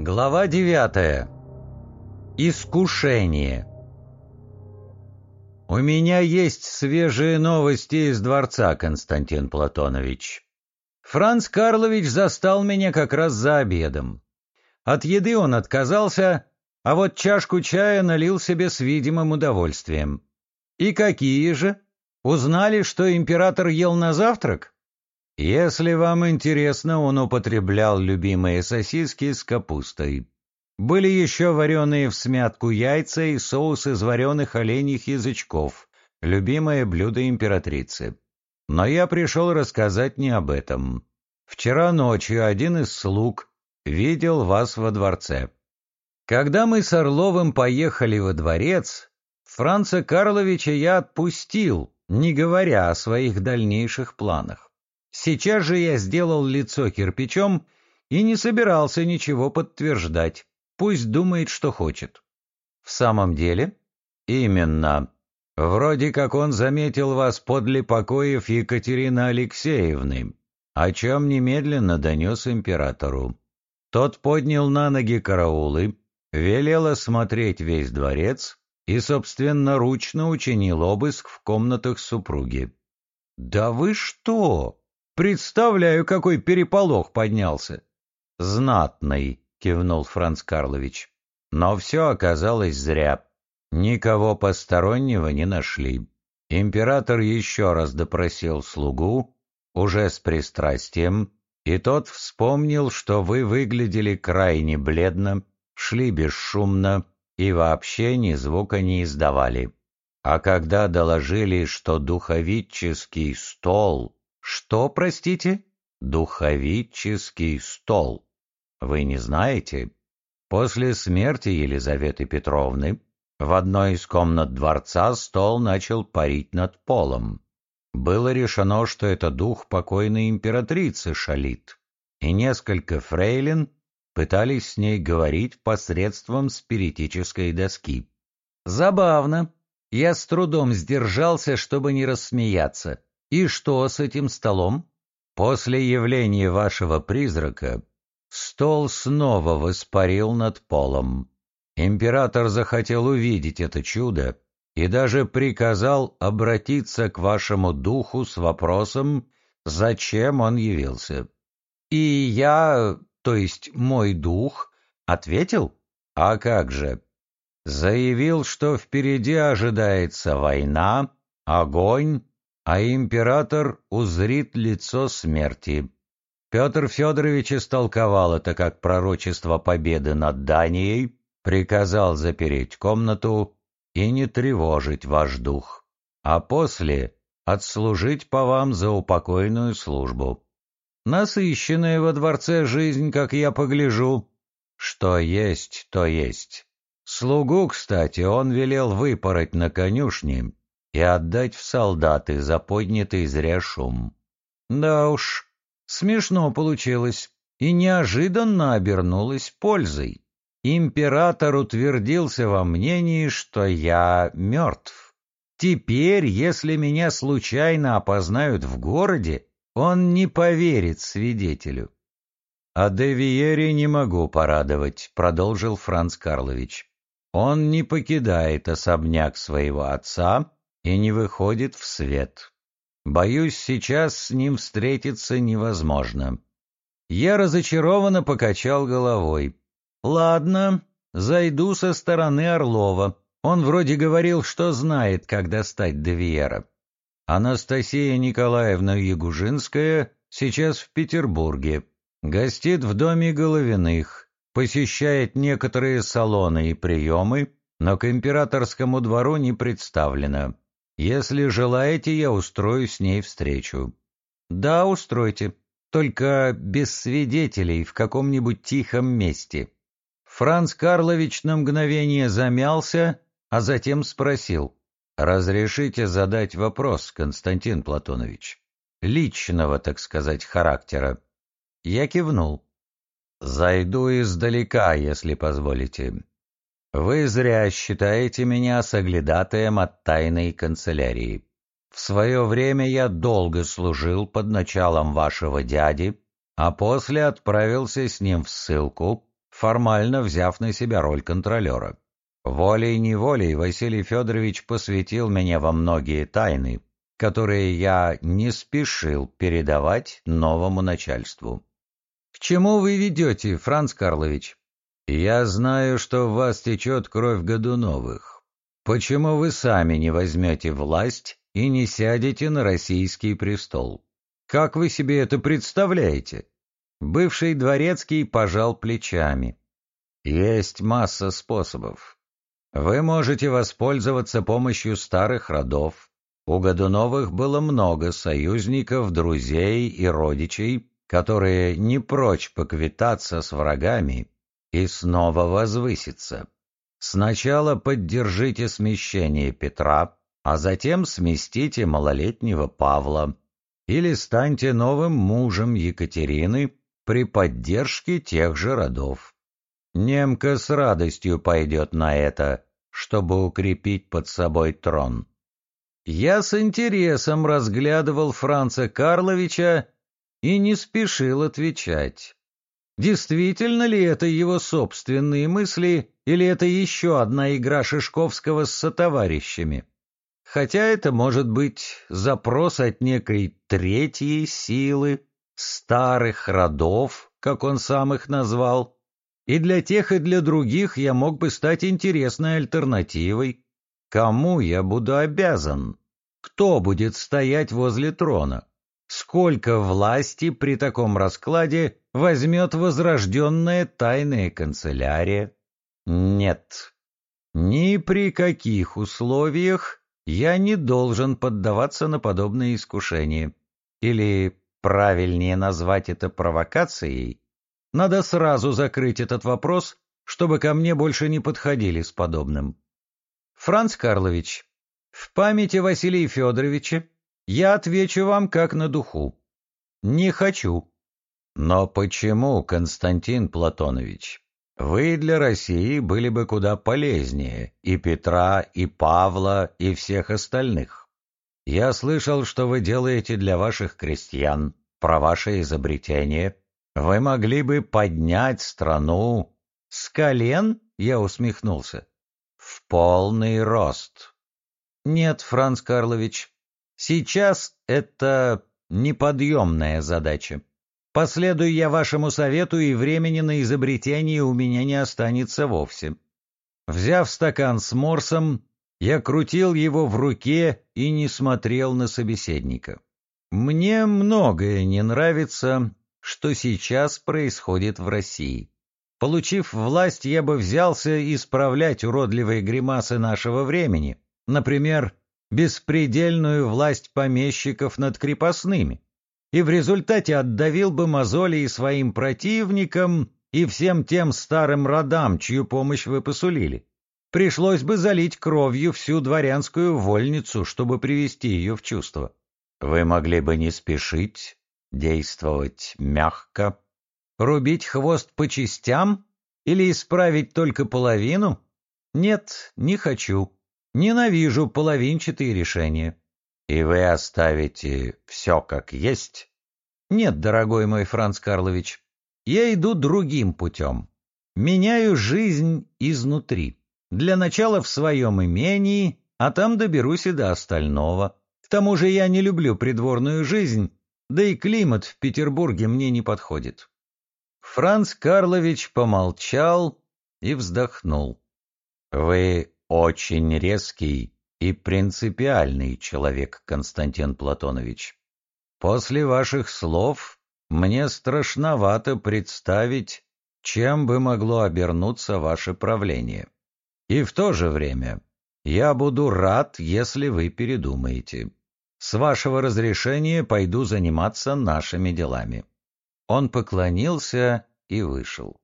Глава девятая. Искушение. У меня есть свежие новости из дворца, Константин Платонович. Франц Карлович застал меня как раз за обедом. От еды он отказался, а вот чашку чая налил себе с видимым удовольствием. И какие же? Узнали, что император ел на завтрак? Если вам интересно, он употреблял любимые сосиски с капустой. Были еще вареные в смятку яйца и соус из вареных оленьих язычков, любимое блюдо императрицы. Но я пришел рассказать не об этом. Вчера ночью один из слуг видел вас во дворце. Когда мы с Орловым поехали во дворец, Франца Карловича я отпустил, не говоря о своих дальнейших планах. Сейчас же я сделал лицо кирпичом и не собирался ничего подтверждать. Пусть думает, что хочет. В самом деле? Именно. Вроде как он заметил вас подле покоев Екатерины Алексеевны, о чем немедленно донес императору. Тот поднял на ноги караулы, велел осмотреть весь дворец и собственноручно учинил обыск в комнатах супруги. «Да вы что!» Представляю, какой переполох поднялся. Знатный, кивнул Франц Карлович. Но все оказалось зря. Никого постороннего не нашли. Император еще раз допросил слугу, уже с пристрастием, и тот вспомнил, что вы выглядели крайне бледно, шли бесшумно и вообще ни звука не издавали. А когда доложили, что духовический стол что, простите? Духовический стол. Вы не знаете? После смерти Елизаветы Петровны в одной из комнат дворца стол начал парить над полом. Было решено, что это дух покойной императрицы шалит, и несколько фрейлин пытались с ней говорить посредством спиритической доски. Забавно. Я с трудом сдержался, чтобы не рассмеяться. И что с этим столом? После явления вашего призрака стол снова воспарил над полом. Император захотел увидеть это чудо и даже приказал обратиться к вашему духу с вопросом, зачем он явился. И я, то есть мой дух, ответил? А как же? Заявил, что впереди ожидается война, огонь а император узрит лицо смерти. Петр Федорович истолковал это как пророчество победы над Данией, приказал запереть комнату и не тревожить ваш дух, а после отслужить по вам за упокойную службу. Насыщенная во дворце жизнь, как я погляжу. Что есть, то есть. Слугу, кстати, он велел выпороть на конюшне и отдать в солдаты за поднятый зря шум. Да уж, смешно получилось и неожиданно обернулось пользой. Император утвердился во мнении, что я мертв. Теперь, если меня случайно опознают в городе, он не поверит свидетелю. — А Девиере не могу порадовать, — продолжил Франц Карлович. Он не покидает особняк своего отца и не выходит в свет. Боюсь, сейчас с ним встретиться невозможно. Я разочарованно покачал головой. Ладно, зайду со стороны Орлова. Он вроде говорил, что знает, как достать Девиера. Анастасия Николаевна Ягужинская сейчас в Петербурге. Гостит в доме Головиных, посещает некоторые салоны и приемы, но к императорскому двору не представлена. Если желаете, я устрою с ней встречу. Да, устройте. Только без свидетелей в каком-нибудь тихом месте. Франц Карлович на мгновение замялся, а затем спросил. «Разрешите задать вопрос, Константин Платонович? Личного, так сказать, характера». Я кивнул. «Зайду издалека, если позволите. Вы зря считаете меня соглядатаем от тайной канцелярии. В свое время я долго служил под началом вашего дяди, а после отправился с ним в ссылку, формально взяв на себя роль контролера. Волей-неволей Василий Федорович посвятил меня во многие тайны, которые я не спешил передавать новому начальству. «К чему вы ведете, Франц Карлович?» «Я знаю, что в вас течет кровь Годуновых. Почему вы сами не возьмете власть и не сядете на российский престол? Как вы себе это представляете?» Бывший дворецкий пожал плечами. «Есть масса способов. Вы можете воспользоваться помощью старых родов. У Годуновых было много союзников, друзей и родичей, которые не прочь поквитаться с врагами и снова возвыситься. Сначала поддержите смещение Петра, а затем сместите малолетнего Павла или станьте новым мужем Екатерины при поддержке тех же родов. Немка с радостью пойдет на это, чтобы укрепить под собой трон. Я с интересом разглядывал Франца Карловича и не спешил отвечать. Действительно ли это его собственные мысли, или это еще одна игра Шишковского с сотоварищами? Хотя это может быть запрос от некой третьей силы, старых родов, как он сам их назвал, и для тех, и для других я мог бы стать интересной альтернативой. Кому я буду обязан? Кто будет стоять возле трона? Сколько власти при таком раскладе возьмет возрожденная тайная канцелярия? Нет. Ни при каких условиях я не должен поддаваться на подобные искушения. Или, правильнее назвать это провокацией, надо сразу закрыть этот вопрос, чтобы ко мне больше не подходили с подобным. Франц Карлович, в памяти Василия Федоровича я отвечу вам как на духу. Не хочу. Но почему, Константин Платонович? Вы для России были бы куда полезнее и Петра, и Павла, и всех остальных. Я слышал, что вы делаете для ваших крестьян, про ваше изобретение. Вы могли бы поднять страну с колен, я усмехнулся, в полный рост. Нет, Франц Карлович, Сейчас это неподъемная задача. Последую я вашему совету, и времени на изобретение у меня не останется вовсе. Взяв стакан с морсом, я крутил его в руке и не смотрел на собеседника. Мне многое не нравится, что сейчас происходит в России. Получив власть, я бы взялся исправлять уродливые гримасы нашего времени, например, беспредельную власть помещиков над крепостными, и в результате отдавил бы мозоли и своим противникам, и всем тем старым родам, чью помощь вы посулили. Пришлось бы залить кровью всю дворянскую вольницу, чтобы привести ее в чувство. Вы могли бы не спешить, действовать мягко, рубить хвост по частям или исправить только половину? Нет, не хочу. Ненавижу половинчатые решения. И вы оставите все как есть? Нет, дорогой мой Франц Карлович, я иду другим путем. Меняю жизнь изнутри. Для начала в своем имении, а там доберусь и до остального. К тому же я не люблю придворную жизнь, да и климат в Петербурге мне не подходит. Франц Карлович помолчал и вздохнул. Вы очень резкий и принципиальный человек, Константин Платонович. После ваших слов мне страшновато представить, чем бы могло обернуться ваше правление. И в то же время я буду рад, если вы передумаете. С вашего разрешения пойду заниматься нашими делами. Он поклонился и вышел.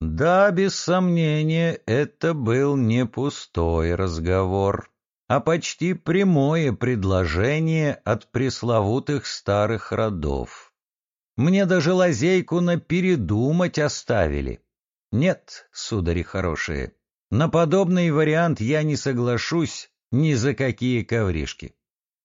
Да, без сомнения, это был не пустой разговор, а почти прямое предложение от пресловутых старых родов. Мне даже лазейку на передумать оставили. Нет, судари хорошие, на подобный вариант я не соглашусь ни за какие ковришки.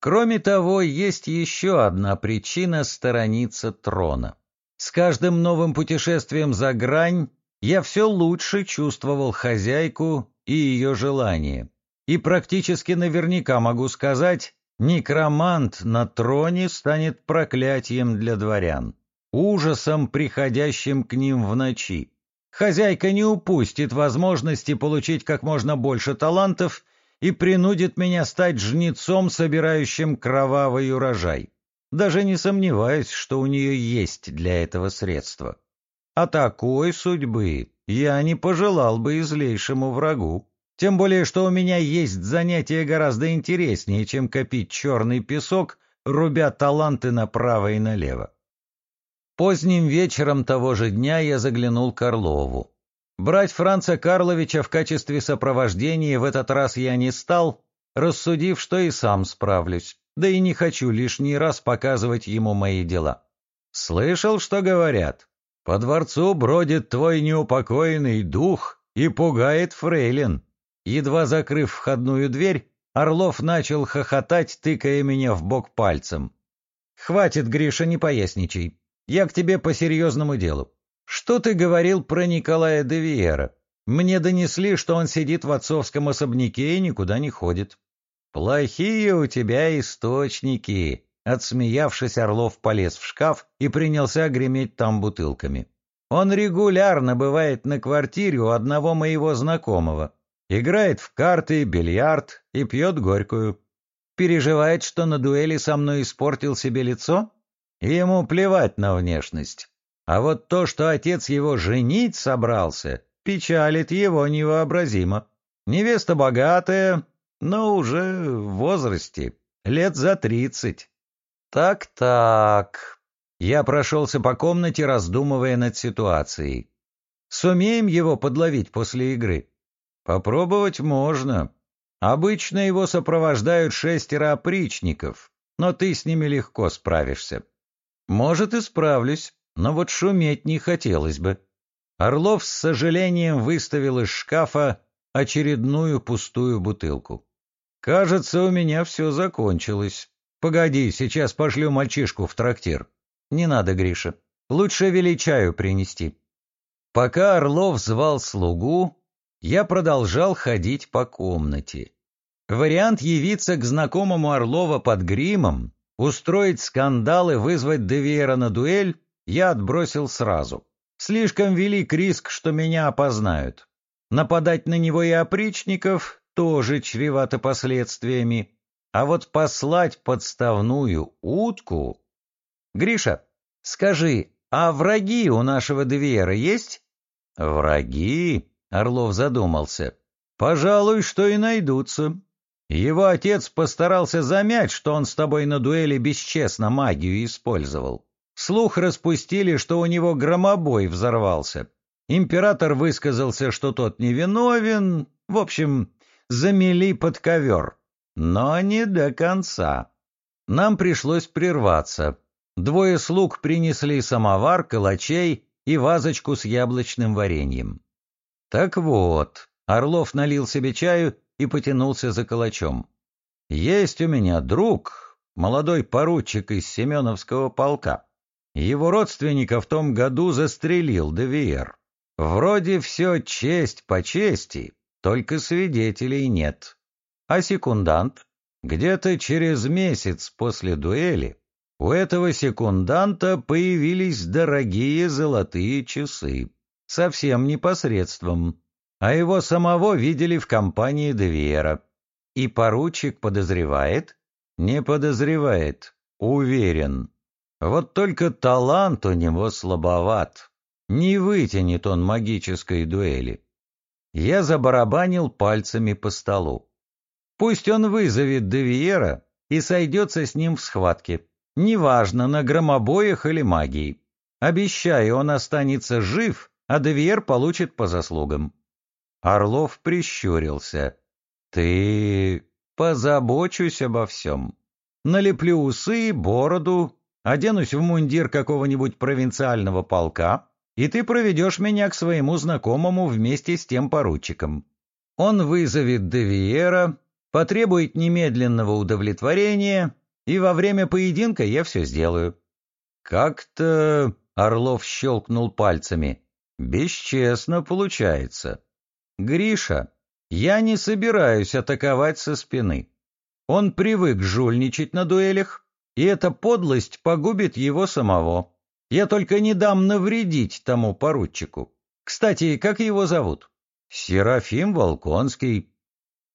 Кроме того, есть еще одна причина сторониться трона. С каждым новым путешествием за грань я все лучше чувствовал хозяйку и ее желание. И практически наверняка могу сказать, некромант на троне станет проклятием для дворян, ужасом, приходящим к ним в ночи. Хозяйка не упустит возможности получить как можно больше талантов и принудит меня стать жнецом, собирающим кровавый урожай. Даже не сомневаюсь, что у нее есть для этого средства. А такой судьбы я не пожелал бы и злейшему врагу. Тем более, что у меня есть занятие гораздо интереснее, чем копить черный песок, рубя таланты направо и налево. Поздним вечером того же дня я заглянул к Орлову. Брать Франца Карловича в качестве сопровождения в этот раз я не стал, рассудив, что и сам справлюсь, да и не хочу лишний раз показывать ему мои дела. Слышал, что говорят? По дворцу бродит твой неупокоенный дух и пугает фрейлин. Едва закрыв входную дверь, Орлов начал хохотать, тыкая меня в бок пальцем. «Хватит, Гриша, не поясничай. Я к тебе по серьезному делу. Что ты говорил про Николая де Виера? Мне донесли, что он сидит в отцовском особняке и никуда не ходит». «Плохие у тебя источники», Отсмеявшись, Орлов полез в шкаф и принялся греметь там бутылками. Он регулярно бывает на квартире у одного моего знакомого. Играет в карты, бильярд и пьет горькую. Переживает, что на дуэли со мной испортил себе лицо? Ему плевать на внешность. А вот то, что отец его женить собрался, печалит его невообразимо. Невеста богатая, но уже в возрасте, лет за тридцать. Так-так. Я прошелся по комнате, раздумывая над ситуацией. Сумеем его подловить после игры? Попробовать можно. Обычно его сопровождают шестеро опричников, но ты с ними легко справишься. Может, и справлюсь, но вот шуметь не хотелось бы. Орлов с сожалением выставил из шкафа очередную пустую бутылку. Кажется, у меня все закончилось. «Погоди, сейчас пошлю мальчишку в трактир». «Не надо, Гриша. Лучше вели чаю принести». Пока Орлов звал слугу, я продолжал ходить по комнате. Вариант явиться к знакомому Орлова под гримом, устроить скандал и вызвать Девиера на дуэль я отбросил сразу. Слишком велик риск, что меня опознают. Нападать на него и опричников тоже чревато последствиями. А вот послать подставную утку... Гриша, скажи, а враги у нашего Двера есть? Враги? Орлов задумался. Пожалуй, что и найдутся. Его отец постарался замять, что он с тобой на дуэли бесчестно магию использовал. Слух распустили, что у него громобой взорвался. Император высказался, что тот невиновен. В общем, замели под ковер. Но не до конца. Нам пришлось прерваться. Двое слуг принесли самовар, калачей и вазочку с яблочным вареньем. Так вот, Орлов налил себе чаю и потянулся за калачом. Есть у меня друг, молодой поручик из Семеновского полка. Его родственника в том году застрелил Девиер. Вроде все честь по чести, только свидетелей нет. А секундант? Где-то через месяц после дуэли у этого секунданта появились дорогие золотые часы. Совсем непосредством. А его самого видели в компании Девиера. И поручик подозревает? Не подозревает, уверен. Вот только талант у него слабоват. Не вытянет он магической дуэли. Я забарабанил пальцами по столу. Пусть он вызовет Девиера и сойдется с ним в схватке. Неважно, на громобоях или магии. Обещаю, он останется жив, а Девиер получит по заслугам. Орлов прищурился. Ты... позабочусь обо всем. Налеплю усы, бороду, оденусь в мундир какого-нибудь провинциального полка, и ты проведешь меня к своему знакомому вместе с тем поручиком. Он вызовет Девиера, потребует немедленного удовлетворения, и во время поединка я все сделаю. Как-то Орлов щелкнул пальцами. Бесчестно получается. Гриша, я не собираюсь атаковать со спины. Он привык жульничать на дуэлях, и эта подлость погубит его самого. Я только не дам навредить тому поручику. Кстати, как его зовут? Серафим Волконский.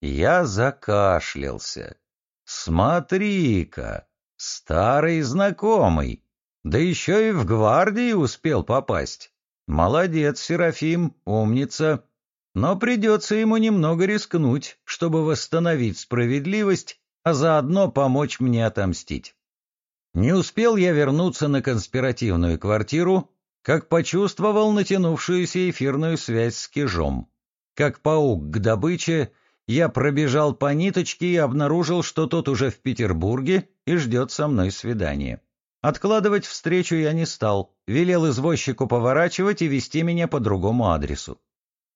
Я закашлялся. Смотри-ка, старый знакомый. Да еще и в гвардии успел попасть. Молодец, Серафим, умница. Но придется ему немного рискнуть, чтобы восстановить справедливость, а заодно помочь мне отомстить. Не успел я вернуться на конспиративную квартиру, как почувствовал натянувшуюся эфирную связь с Кижом. Как паук к добыче, я пробежал по ниточке и обнаружил, что тот уже в Петербурге и ждет со мной свидания. Откладывать встречу я не стал, велел извозчику поворачивать и вести меня по другому адресу.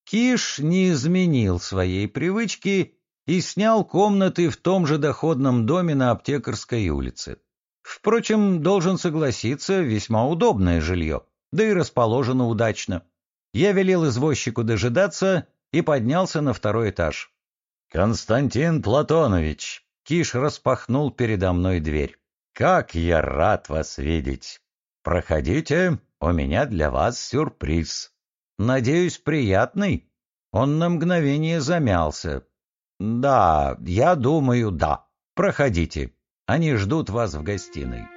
Киш не изменил своей привычки и снял комнаты в том же доходном доме на Аптекарской улице. Впрочем, должен согласиться, весьма удобное жилье, да и расположено удачно. Я велел извозчику дожидаться и поднялся на второй этаж. «Константин Платонович!» Киш распахнул передо мной дверь. «Как я рад вас видеть! Проходите, у меня для вас сюрприз. Надеюсь, приятный?» Он на мгновение замялся. «Да, я думаю, да. Проходите. Они ждут вас в гостиной.